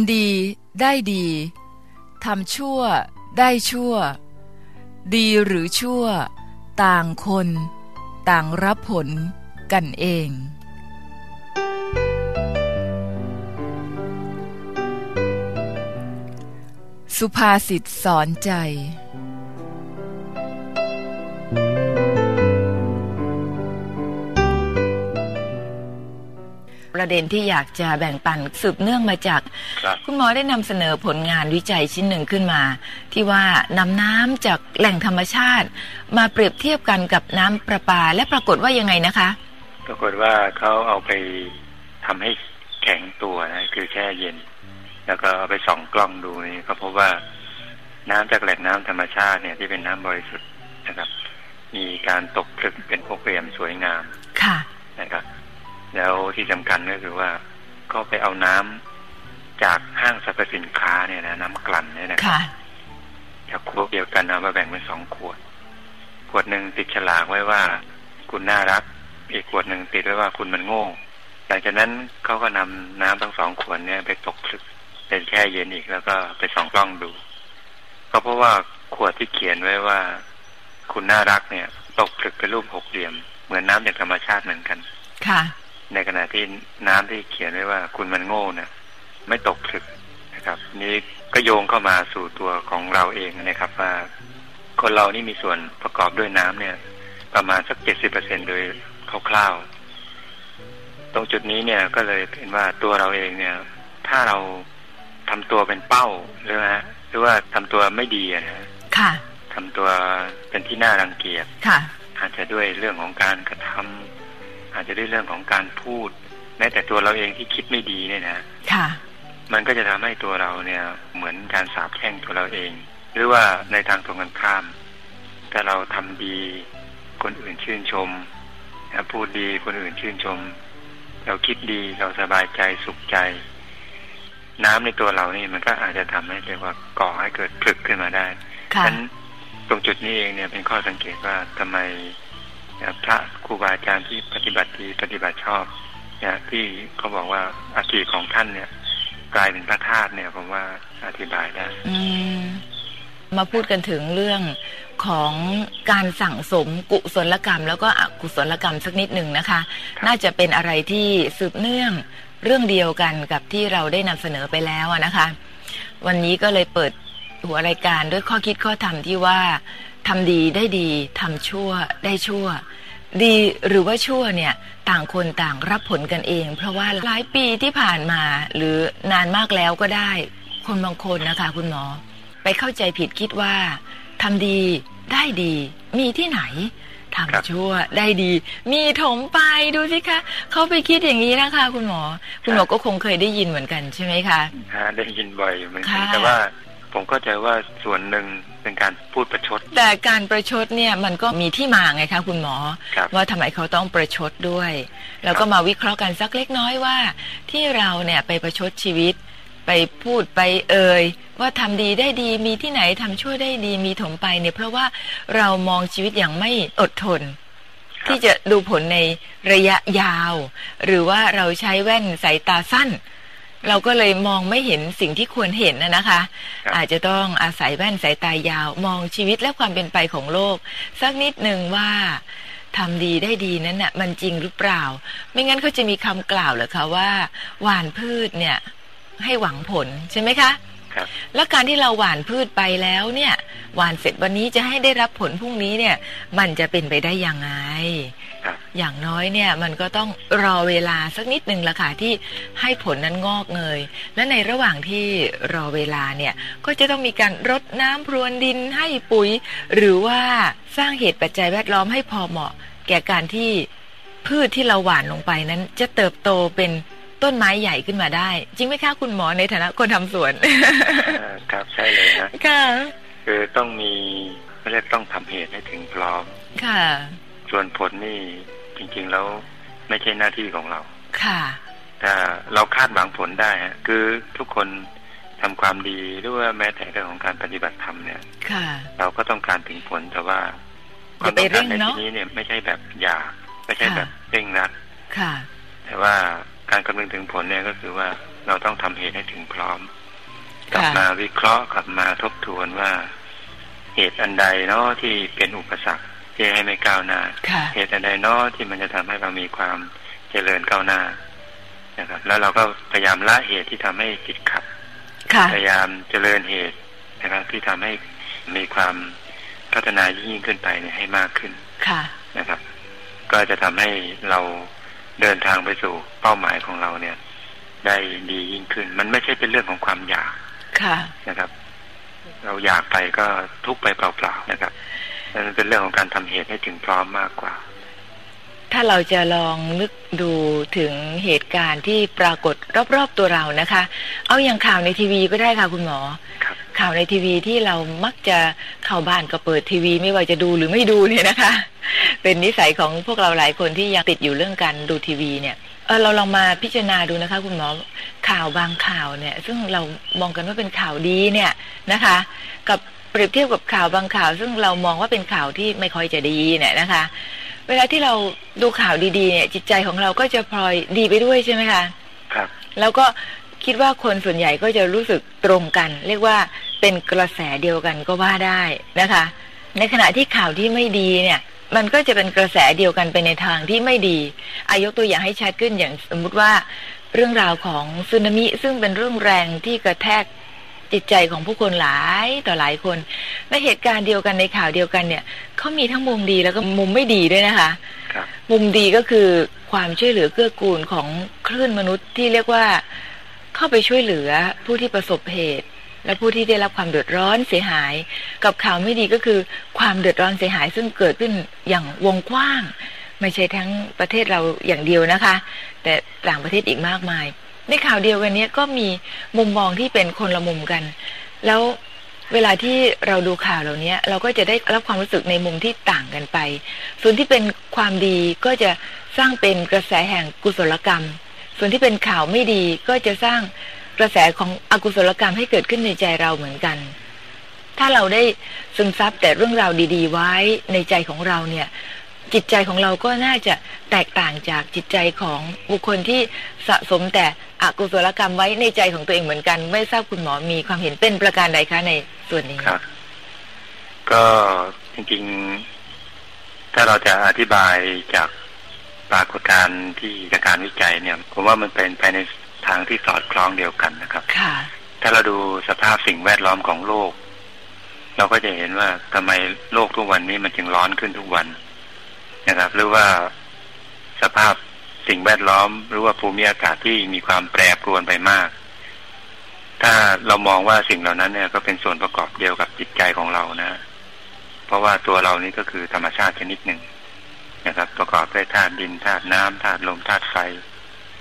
ำดีได้ดีทำชั่วได้ชั่ว ดีหรือชั่ว ต่างคน ต่างรับผลกันเอง สุภาษิตสอนใจ ประเด็นที่อยากจะแบ่งปันสืบเนื่องมาจากครับคุณหมอได้นำเสนอผลงานวิจัยชิ้นหนึ่งขึ้นมา ที่ว่านำน้ำจากแหล่งธรรมชาติ มาเปรียบเทียบกันกับน้ำประปา และปรากฏว่ายังไงนะคะ ปรากฏว่าเขาเอาไปทำให้แข็งตัวนะคือแช่เย็น แล้วก็เอาไปส่องกล้องดูนี่ก็พบว่าน้ำจากแหล่งน้ำธรรมชาติเนี่ยที่เป็นน้ำบริสุทธิ์นะครับ มีการตกผลึกเป็นพวกเหลี่ยมสวยงามค่ะนะครับ แล้วที่สำคัญก็คือว่าก็ไปเอาน้ำจากห้างสรรพสินค้าเนี่ยนะน้ำกลั่นเนี่ยนะครับค่ะจากขวดเดียวกันเอามาแบ่งเป็นสองขวด ขวดหนึ่งติดฉลากไว้ว่า คุณน่ารัก อีกขวดหนึ่งติดไว้ว่าคุณมันโง่หลังจากนั้นเขาก็นำน้ำทั้งสองขวดเนี่ยไปตกผลึกเป็นแช่เย็นอีกแล้วก็ไปส่องกล้องดูก็เพราะว่าขวดที่เขียนไว้ว่า คุณน่ารักเนี่ย ตกผลึกเป็นรูปหกเหลี่ยม เหมือนน้ำจากธรรมชาติเหมือนกัน ค่ะ ในขณะที่น้ำที่เขียนไว้ว่าคุณมันโง่เนี่ยไม่ตกผลึกนะครับ นี่ก็โยงเข้ามาสู่ตัวของเราเองนะครับ ว่าคนเรานี่มีส่วนประกอบด้วยน้ำเนี่ย ประมาณสักเจ็ดสิบเปอร์เซ็นโดยคร่าวๆ ตรงจุดนี้เนี่ยก็เลยเป็นว่าตัวเราเองเนี่ย ถ้าเราทำตัวเป็นเป้าหรือว่าหรือว่าทำตัวไม่ดีอะนะค่ะทำตัวเป็นที่น่ารังเกียจค่ะ อาจจะด้วยเรื่องของการกระทำ อาจจะด้วยเรื่องของการพูด แม้แต่ตัวเราเองที่คิดไม่ดีเนี่ยนะค่ะ มันก็จะทำให้ตัวเราเนี่ย เหมือนการสาบแช่งตัวเราเอง หรือว่าในทางตรงกันข้ามถ้าเราทำดีคนอื่นชื่นชมนะพูดดีคนอื่นชื่นชม เราคิดดีเราสบายใจสุขใจ น้ำในตัวเรานี่มันก็อาจจะทำให้เรียกว่าก่อให้เกิดผลึกขึ้นมาได้ค่ะฉะนั้นตรงจุดนี้เองเนี่ยเป็นข้อสังเกตว่าทำไม พระครูบาอาจารย์ที่ปฏิบัติดีปฏิบัติชอบเนี่ยที่เขาบอกว่าอาชีของท่านเนี่ยกลายเป็นพระธาตุเนี่ยผมว่าอธิบายได้อืมมาพูดกันถึงเรื่องของการสั่งสมกุศลกรรม แล้วก็อกุศลกรรมสักนิดหนึ่งนะคะครับน่าจะเป็นอะไรที่สืบเนื่องเรื่องเดียวกันกับที่เราได้นำเสนอไปแล้วอะนะคะ วันนี้ก็เลยเปิดหัวรายการด้วยข้อคิดข้อธรรมที่ว่า ทำดีได้ดีทำชั่วได้ชั่ว ดีหรือว่าชั่วเนี่ยต่างคนต่างรับผลกันเอง เพราะว่าหลายปีที่ผ่านมาหรือนานมากแล้วก็ได้ คนบางคนนะคะคุณหมอ ไปเข้าใจผิดคิดว่าทำดีได้ดีมีที่ไหนครับทำชั่วได้ดี มีถมไปดูสิคะเขาไปคิดอย่างนี้นะคะ คุณหมอ คุณหมอก็คงเคยได้ยินเหมือนกันใช่ไหมคะฮะได้ยินบ่อยเหมือนกันค่ะแต่ว่าผมเข้าใจว่าส่วนหนึ่ง เป็นการพูดประชด แต่การประชดเนี่ยมันก็มีที่มาไงคะคุณหมอครับว่าทำไมเขาต้องประชดด้วย แล้วก็มาวิเคราะห์กันสักเล็กน้อยว่า ที่เราเนี่ยไปประชดชีวิต ไปพูดไปเอ่ยว่าทำดีได้ดีมีที่ไหนทำชั่วได้ดีมีถมไปเนี่ยเพราะว่าเรามองชีวิตอย่างไม่อดทนครับที่จะดูผลในระยะยาว หรือว่าเราใช้แว่นสายตาสั้น เราก็เลยมองไม่เห็นสิ่งที่ควรเห็นนะนะคะครับอาจจะต้องอาศัยแว่นสายตายาว มองชีวิตและความเป็นไปของโลก สักนิดหนึ่งว่าทำดีได้ดีนั้นน่ะ มันจริงหรือเปล่า ไม่งั้นเขาจะมีคำกล่าวเหรอคะว่าหว่านพืชเนี่ย ให้หวังผลใช่ไหมคะครับแล้วการที่เราหว่านพืชไปแล้วเนี่ย หว่านเสร็จวันนี้จะให้ได้รับผลพรุ่งนี้เนี่ย มันจะเป็นไปได้ยังไงครับ อย่างน้อยเนี่ยมันก็ต้องรอเวลาสักนิดหนึ่งละค่ะที่ให้ผลนั้นงอกเงย และในระหว่างที่รอเวลาเนี่ยก็จะต้องมีการรดน้ำพรวนดินให้ปุ๋ย หรือว่าสร้างเหตุปัจจัยแวดล้อมให้พอเหมาะ แก่การที่พืชที่เราหว่านลงไปนั้นจะเติบโตเป็นต้นไม้ใหญ่ขึ้นมาได้ จริงไหมคะคุณหมอในฐานะคนทำสวนอ่าครับใช่เลยนะค่ะคือต้องมีเขาเรียกต้องทำเหตุให้ถึงพร้อม ค่ะ ส่วนผลนี่จ ริง ๆ แล้วไม่ใช่หน้าที่ของเรา ค่ะถ้าเราคาดหวังผลได้ฮะคือทุกคนทำความดีหรือว่าแม้แต่เรื่องของการปฏิบัติธรรมเนี่ย ค่ะ เราก็ต้องการถึงผลแต่ว่าคอย่าวามไปต้องการในเร่งเนอะที่นี้เนี่ยไม่ใช่แบบอยากไม่ใช่ค่ะแบบเร่งรัดค่ะ แต่ว่าการการคำนึงถึงผลเนี่ยก็คือว่าเราต้องทำเหตุให้ถึงพร้อม กลับมาวิเคราะห์กลับมาทบทวนว่าเหตุอันใดเนาะที่เป็นอุปสรรค ที่ให้ไม่ก้าวหน้า เหตุอันใดเนาะที่มันจะทำให้เรามีความเจริญก้าวหน้านะครับ แล้วเราก็พยายามละเหตุที่ทำให้จิตขัดพยายามเจริญเหตุนะครับ ที่ทำให้มีความพัฒนายิ่งขึ้นไปเนี่ยให้มากขึ้นค่ะนะครับ ก็จะทำให้เราเดินทางไปสู่เป้าหมายของเราเนี่ย ได้ดียิ่งขึ้น มันไม่ใช่เป็นเรื่องของความอยากค่ะนะครับ เราอยากไปก็ทุกไปเปล่าๆนะครับ มันเป็นเรื่องของการทำเหตุให้ถึงพร้อมมากกว่า ถ้าเราจะลองนึกดูถึงเหตุการณ์ที่ปรากฏรอบๆตัวเรานะคะ เอาอย่างข่าวในทีวีก็ได้ค่ะคุณหมอข่าวในทีวีที่เรามักจะเข้าบ้านก็เปิดทีวี ไม่ว่าจะดูหรือไม่ดูเนี่ยนะคะ เป็นนิสัยของพวกเราหลายคนที่ยังติดอยู่เรื่องการดูทีวีเนี่ยเออเราลองมาพิจารณาดูนะคะ คุณหมอข่าวบางข่าวเนี่ย ซึ่งเรามองกันว่าเป็นข่าวดีเนี่ยนะคะ กับ เปรียบเทียบกับข่าวบางข่าว ซึ่งเรามองว่าเป็นข่าวที่ไม่ค่อยจะดีเนี่ยนะคะ เวลาที่เราดูข่าวดีๆเนี่ยจิตใจของเราก็จะพลอยดีไปด้วยใช่ไหมคะครับแล้วก็คิดว่าคนส่วนใหญ่ก็จะรู้สึกตรงกัน เรียกว่าเป็นกระแสเดียวกันก็ว่าได้นะคะ ในขณะที่ข่าวที่ไม่ดีเนี่ย มันก็จะเป็นกระแสเดียวกันไปในทางที่ไม่ดีอายกตัวอย่างให้ชัดขึ้นอย่างสมมุติว่าเรื่องราวของสึนามิซึ่งเป็นเรื่องแรงที่กระแทก จิตใจของผู้คนหลายต่อหลายคนในเหตุการณ์เดียวกันในข่าวเดียวกันเนี่ยเขามีทั้งมุมดีแล้วก็มุมไม่ดีด้วยนะคะมุมดีก็คือความช่วยเหลือเกื้อกูลของคลื่นมนุษย์ที่เรียกว่าเข้าไปช่วยเหลือผู้ที่ประสบเหตุ และผู้ที่ได้รับความเดือดร้อนเสียหาย กับข่าวไม่ดีก็คือความเดือดร้อนเสียหายซึ่งเกิดขึ้นอย่างวงกว้าง ไม่ใช่ทั้งประเทศเราอย่างเดียวนะคะ แต่ต่างประเทศอีกมากมาย ในข่าวเดียวกันนี้ก็มีมุมมองที่เป็นคนละมุมกัน แล้วเวลาที่เราดูข่าวเหล่านี้เราก็จะได้รับความรู้สึกในมุมที่ต่างกันไป ส่วนที่เป็นความดีก็จะสร้างเป็นกระแสแห่งกุศลกรรม ส่วนที่เป็นข่าวไม่ดีก็จะสร้างกระแสของอกุศลกรรมให้เกิดขึ้นในใจเราเหมือนกัน ถ้าเราได้ซึมซับแต่เรื่องราวดี ๆ ไว้ในใจของเราเนี่ย จิตใจของเราก็น่าจะแตกต่างจากจิตใจของบุคคลที่สะสมแต่อกุศลกรรมไว้ในใจของตัวเองเหมือนกัน ไม่ทราบคุณหมอมีความเห็นเป็นประการใดคะในส่วนนี้ครับ ก็จริงๆ ถ้าเราจะอธิบายจากปรากฏการณ์ที่จากการวิจัยเนี่ย ผมว่ามันเป็นไปในทางที่สอดคล้องเดียวกันนะครับถ้าเราดูสภาพสิ่งแวดล้อมของโลก เราก็จะเห็นว่าทำไมโลกทุกวันนี้มันจึงร้อนขึ้นทุกวัน นะครับ หรือว่าสภาพสิ่งแวดล้อม หรือว่าภูมิอากาศที่มีความแปรปรวนไปมาก ถ้าเรามองว่าสิ่งเหล่านั้นเนี่ยก็เป็นส่วนประกอบเดียวกับจิตใจของเรานะ เพราะว่าตัวเรานี้ก็คือธรรมชาติชนิดหนึ่งนะครับ ประกอบด้วยธาตุดินธาตุน้ำธาตุลมธาตุไฟ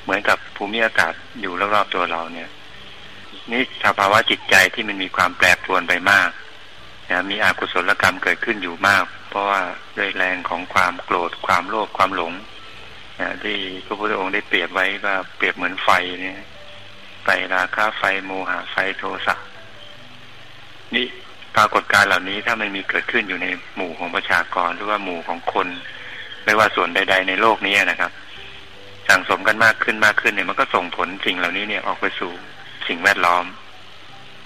เหมือนกับภูมิอากาศอยู่รอบๆตัวเราเนี่ย นี่สภาวะจิตใจที่มันมีความแปรปรวนไปมาก นะมีอกุศลกรรมเกิดขึ้นอยู่มาก เพราะว่าด้วยแรงของความโกรธความโลภความหลงนะที่พระพุทธองค์ได้เปรียบไว้ว่าเปรียบเหมือนไฟเนี่ยไฟราคาไฟโมหะไฟโทสะนี่ปรากฏการเหล่านี้ถ้ามันมีเกิดขึ้นอยู่ในหมู่ของประชากรหรือว่าหมู่ของคน ไม่ว่าส่วนใด ๆ ในโลกนี้นะครับ สั่งสมกันมากขึ้นมากขึ้นเนี่ยมันก็ส่งผลสิ่งเหล่านี้เนี่ยออกไปสู่สิ่งแวดล้อม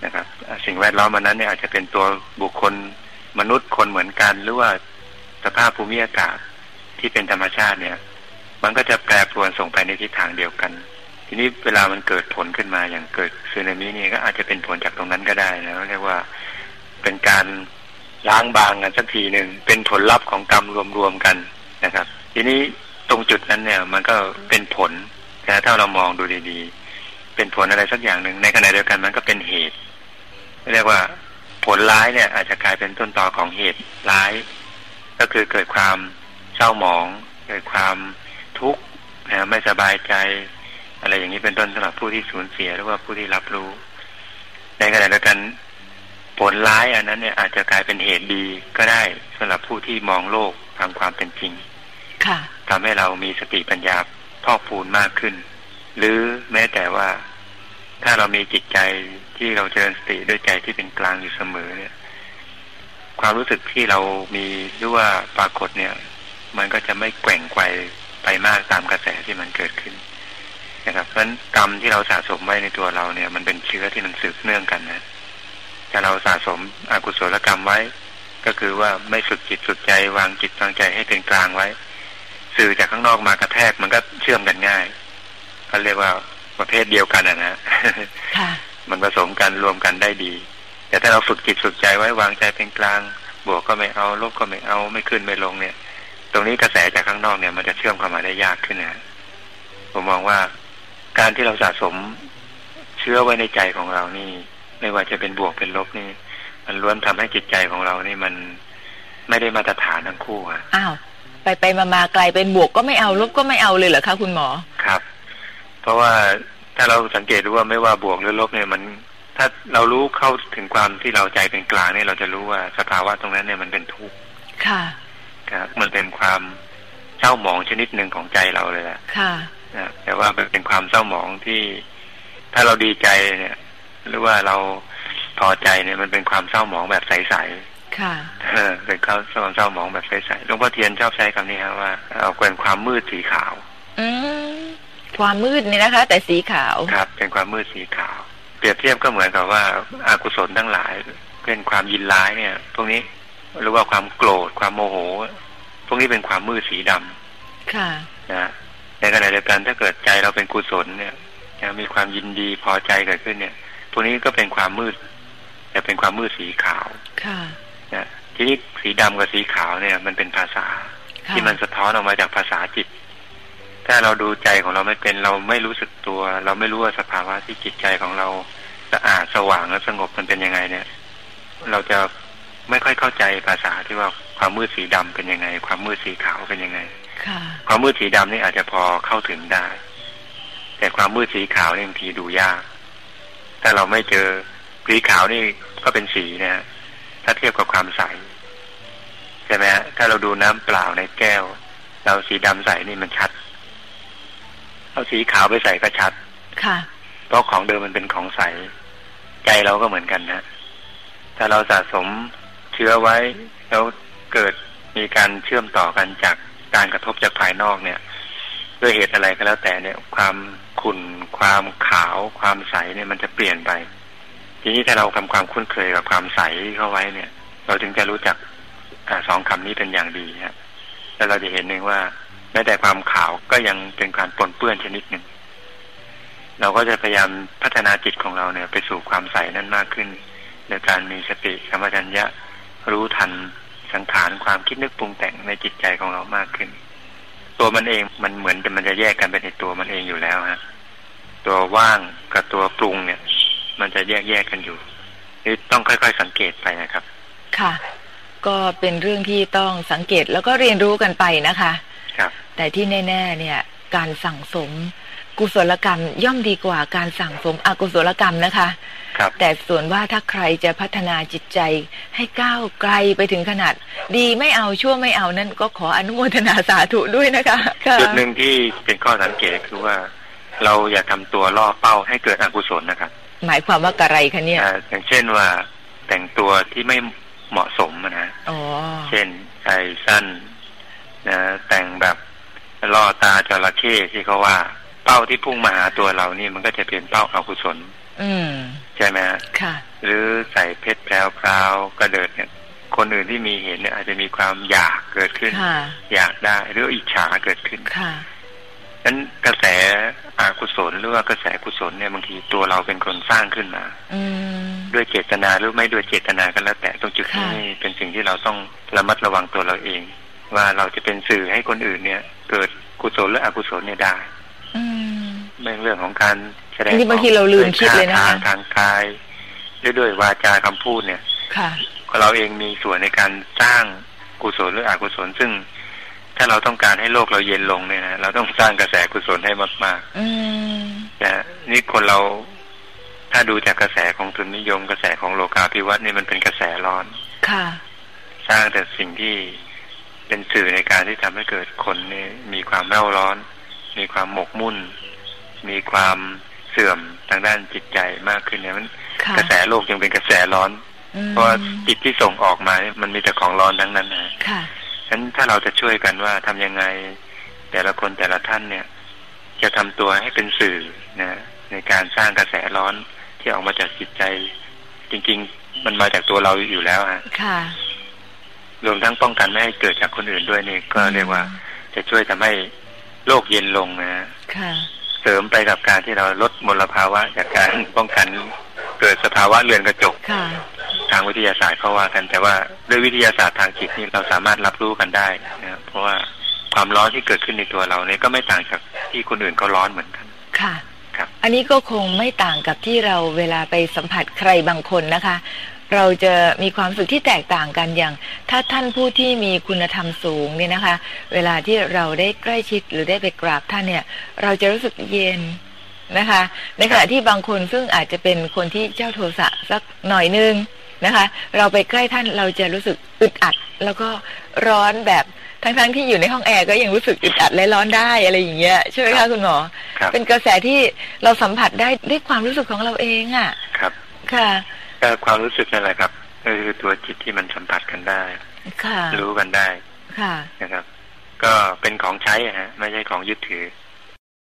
นะครับ สิ่งแวดล้อมมันนั้นเนี่ยอาจจะเป็นตัวบุคคลมนุษย์คนเหมือนกัน หรือว่าสภาพภูมิอากาศที่เป็นธรรมชาติเนี่ย มันก็จะแปรปรวนส่งไปในทิศทางเดียวกัน ทีนี้เวลามันเกิดผลขึ้นมาอย่างเกิดสึนามินี่ก็อาจจะเป็นผลจากตรงนั้นก็ได้นะเรียกว่าเป็นการล้างบางกันสักทีหนึ่งเป็นผลลัพธ์ของกรรมรวมๆกันนะครับ ทีนี้ตรงจุดนั้นเนี่ย มันก็เป็นผลนะถ้าเรามองดูดีๆ เป็นผลอะไรสักอย่างหนึ่งในขณะเดียวกันมันก็เป็นเหตุ เรียกว่าผลร้ายเนี่ย อาจจะกลายเป็นต้นตอของเหตุร้าย ก็คือเกิดความเศร้าหมอง เกิดความทุกข์นะไม่สบายใจ อะไรอย่างนี้เป็นต้นสำหรับผู้ที่สูญเสียหรือว่าผู้ที่รับรู้ ในขณะเดียวกันผลร้ายอันนั้นเนี่ยอาจจะกลายเป็นเหตุดีก็ได้สำหรับผู้ที่มองโลกตามความเป็นจริงทำให้เรามีสติปัญญาพอกพูนมากขึ้น หรือแม้แต่ว่าถ้าเรามีจิตใจ ที่เราเจริญสติด้วยใจที่เป็นกลางอยู่เสมอเนี่ย ความรู้สึกที่เรามีหรือว่าปรากฏเนี่ย มันก็จะไม่แกว่งไกวไปมากตามกระแสที่มันเกิดขึ้นนะครับเพราะฉะนั้นกรรมที่เราสะสมไว้ในตัวเราเนี่ย มันเป็นเชื้อที่มันสืบเนื่องกันนะถ้าเราสะสมอกุศลกรรมไว้ ก็คือว่าไม่ฝึกจิตฝึกใจวางจิตวางใจให้เป็นกลางไว้ สื่อจากข้างนอกมากระแทกมันก็เชื่อมกันง่ายเขาเรียกว่าประเภทเดียวกันนะค่ะ มันผสมกันรวมกันได้ดี แต่ถ้าเราฝึกจิตฝึกใจไว้วางใจเป็นกลาง บวกก็ไม่เอาลบก็ไม่เอาไม่ขึ้นไม่ลงเนี่ย ตรงนี้กระแสจากข้างนอกเนี่ย มันจะเชื่อมเข้ามาได้ยากขึ้นนะผมมองว่าการที่เราสะสมเชื้อไว้ในใจของเรานี่ ไม่ว่าจะเป็นบวกเป็นลบนี่ มันล้วนทำให้จิตใจของเรานี่มันไม่ได้มาตรฐานทั้งคู่อะอ้าวไปไปมามากลายเป็นบวกก็ไม่เอาลบก็ไม่เอาเลยเหรอคะคุณหมอครับ เพราะว่า ถ้าเราสังเกตดูว่าไม่ว่าบวกหรือลบเนี่ยมัน ถ้าเรารู้เข้าถึงความที่เราใจเป็นกลางเนี่ยเราจะรู้ว่าสภาวะตรงนั้นเนี่ยมันเป็นทุกข์ค่ะครับมันเป็นความเศร้าหมองชนิดหนึ่งของใจเราเลยแหละค่ะนะแต่ว่ามันเป็นความเศร้าหมองที่ ถ้าเราดีใจเนี่ย หรือว่าเราพอใจเนี่ยมันเป็นความเศร้าหมองแบบใสค่ะๆเออเป็นความเศร้าหมองแบบใสๆหลวงพ่อเทียนชอบใช้คำนี้ครับว่าเอาเป็นความมืดสีขาวอืม ความมืดนี่นะคะ แต่สีขาวครับ เป็นความมืดสีขาว เปรียบเทียบก็เหมือนกับว่าอากุศลทั้งหลายเป็นความยินร้ายเนี่ย พวกนี้หรือว่าความโกรธความโมโห พวกนี้เป็นความมืดสีดำค่ะนะในขณะเดียวกันถ้าเกิดใจเราเป็นกุศลเนี่ยนะมีความยินดีพอใจเกิดขึ้นเนี่ย พวกนี้ก็เป็นความมืด แต่เป็นความมืดสีขาว ค่ะนะทีนี้สีดำกับสีขาวเนี่ย มันเป็นภาษาค่ะที่มันสะท้อนออกมาจากภาษาจิต ถ้าเราดูใจของเราไม่เป็น เราไม่รู้สึกตัว เราไม่รู้ว่าสภาวะที่จิตใจของเราสะอาดสว่างและสงบมันเป็นยังไงเนี่ย เราจะไม่ค่อยเข้าใจภาษาที่ว่าความมืดสีดำเป็นยังไง ความมืดสีขาวเป็นยังไงค่ะความมืดสีดำนี่อาจจะพอเข้าถึงได้ แต่ความมืดสีขาวนี่บางทีดูยากถ้าเราไม่เจอสีขาวนี่ก็เป็นสีนะฮะถ้าเทียบกับความใสใช่ไหมฮะถ้าเราดูน้ำเปล่าในแก้ว เราสีดำใสนี่มันชัด เอาสีขาวไปใส่ก็ชัด ค่ะ เพราะของเดิมมันเป็นของใส ใจเราก็เหมือนกันนะถ้าเราสะสมเชื้อไว้แล้วเกิดมีการเชื่อมต่อกันจากการกระทบจากภายนอกเนี่ย ด้วยเหตุอะไรก็แล้วแต่เนี่ย ความขุ่นความขาว ความใสเนี่ยมันจะเปลี่ยนไป ทีนี้ถ้าเราทำความคุ้นเคยกับความใสเข้าไว้เนี่ย เราถึงจะรู้จักอาสองคำนี้เป็นอย่างดีฮะแล้วเราจะเห็นเองว่า แม้แต่ความขาวก็ยังเป็นการปนเปื้อนชนิดหนึ่ง เราก็จะพยายามพัฒนาจิตของเราเนี่ย ไปสู่ความใสนั้นมากขึ้นโดยการมีสติสัมปชัญญะรู้ทันสังขารความคิดนึกปรุงแต่งในจิตใจของเรามากขึ้น ตัวมันเองมันเหมือนจะมันจะแยกกันเป็นในตัวมันเองอยู่แล้วฮะตัวว่างกับตัวปรุงเนี่ย มันจะแยกแยกกันอยู่นี่ต้องค่อย ๆ สังเกตไปนะครับ ค่ะ ก็เป็นเรื่องที่ต้องสังเกตแล้วก็เรียนรู้กันไปนะคะ แต่ที่แน่ๆเนี่ยการสั่งสม กุศลกรรมย่อมดีกว่าการสั่งสมอกุศลกรรมนะคะครับแต่ส่วนว่าถ้าใครจะพัฒนาจิตใจให้ก้าวไกลไปถึงขนาด ดีไม่เอาชั่วไม่เอานั่นก็ขออนุโมทนาสาธุด้วยนะคะค่ะจุดหนึ่งที่เป็นข้อสังเกตคือว่า เราอย่าทำตัวล่อเป้าให้เกิดอกุศลนะครับหมายความว่ากะไรคะเนี่ยอ่าอย่างเช่นว่าแต่งตัวที่ไม่เหมาะสมอะนะอ๋อเช่นใส่สั้นนะแต่งแบบ ล่อตาจระเข้ที่เขาว่า เป้าที่พุ่งมาหาตัวเรานี่มันก็จะเป็นเป้าอากุศล อืมใช่ไหมฮะค่ะ หรือใส่เพชรแพรวๆกระเดิดเนี่ยคนอื่นที่มีเห็นเนี่ยอาจจะมีความอยากเกิดขึ้นค่ะอยากได้หรืออิจฉาเกิดขึ้นค่ะนั้นกระแสอากุศลหรือว่ากระแสกุศลเนี่ยบางทีตัวเราเป็นคนสร้างขึ้นมาอืมด้วยเจตนาหรือไม่ด้วยเจตนาก็แล้วแต่ตรงจุดค่ะนี้เป็นสิ่งที่เราต้องระมัดระวังตัวเราเอง ว่าเราจะเป็นสื่อให้คนอื่นเนี่ย เกิดกุศลหรืออกุศลเนี่ยได้อืมไม่เรื่องของการแสดงอันนี้บางทีเราลืมคิดเลยนะคะทางทางกายหรือด้วยวาจาคำพูดเนี่ยค่ะเราเองมีส่วนในการสร้างกุศลหรืออกุศลซึ่ง ถ้าเราต้องการให้โลกเราเย็นลงเนี่ยนะเราต้องสร้างกระแสกุศลให้มากอืมๆนะนี่คนเราถ้าดูจากกระแสของทุนนิยม กระแสของโลกาภิวัตน์นี่มันเป็นกระแสร้อนค่ะ สร้างแต่สิ่งที่ เป็นสื่อในการที่ทำให้เกิดคนนี่มีความเร่าร้อน มีความหมกมุ่น มีความเสื่อมทางด้านจิตใจมากขึ้นเนี่ยมันค่ะกระแสโลกยังเป็นกระแสร้อนอืมเพราะว่าจิตที่ส่งออกมาเนี่ยมันมีแต่ของร้อนทั้งนั้นนะค่ะฉะนั้นถ้าเราจะช่วยกันว่าทำยังไง แต่ละคนแต่ละท่านเนี่ย จะทำตัวให้เป็นสื่อนะในการสร้างกระแสร้อนที่ออกมาจากจิตใจ จริง ๆ มันมาจากตัวเราอยู่แล้วฮะค่ะ รวมทั้งป้องกันไม่ให้เกิดจากคนอื่นด้วยนี่ก็เรียกว่า จะช่วยทำให้โลกเย็นลงนะค่ะ เสริมไปกับการที่เราลดมลภาวะ จากการป้องกันเกิดสภาวะเรือนกระจกค่ะทางวิทยาศาสตร์เขาว่ากันแต่ว่าด้วยวิทยาศาสตร์ทางจิตนี่เราสามารถรับรู้กันได้นะเพราะว่าความร้อนที่เกิดขึ้นในตัวเราเนี่ยก็ไม่ต่างจากที่คนอื่นก็ร้อนเหมือนกัน ค่ะครับอันนี้ก็คงไม่ต่างกับที่เราเวลาไปสัมผัสใครบางคนนะคะ เราจะมีความรู้สึกที่แตกต่างกันอย่าง ถ้าท่านผู้ที่มีคุณธรรมสูงเนี่ยนะคะ เวลาที่เราได้ใกล้ชิดหรือได้ไปกราบท่านเนี่ย เราจะรู้สึกเย็นนะคะ ในขณะที่บางคนซึ่งอาจจะเป็นคนที่เจ้าโทสะสักหน่อยนึงนะคะ เราไปใกล้ท่านเราจะรู้สึกอึดอัด แล้วก็ร้อนแบบทั้งๆที่อยู่ในห้องแอร์ก็ยังรู้สึกอึดอัดและร้อนได้อะไรอย่างเงี้ยใช่ไหมคะคุณหมอครับเป็นกระแสที่เราสัมผัสได้ด้วยความรู้สึกของเราเองอะ่ะ ครับ ค่ะก็ ความรู้สึกนั่นแหละครับก็คือตัวจิตที่มันสัมผัสกันได้ค่ะรู้กันได้ค่ะนะครับ ก็เป็นของใช้อะฮะ ไม่ใช่ของยึดถือ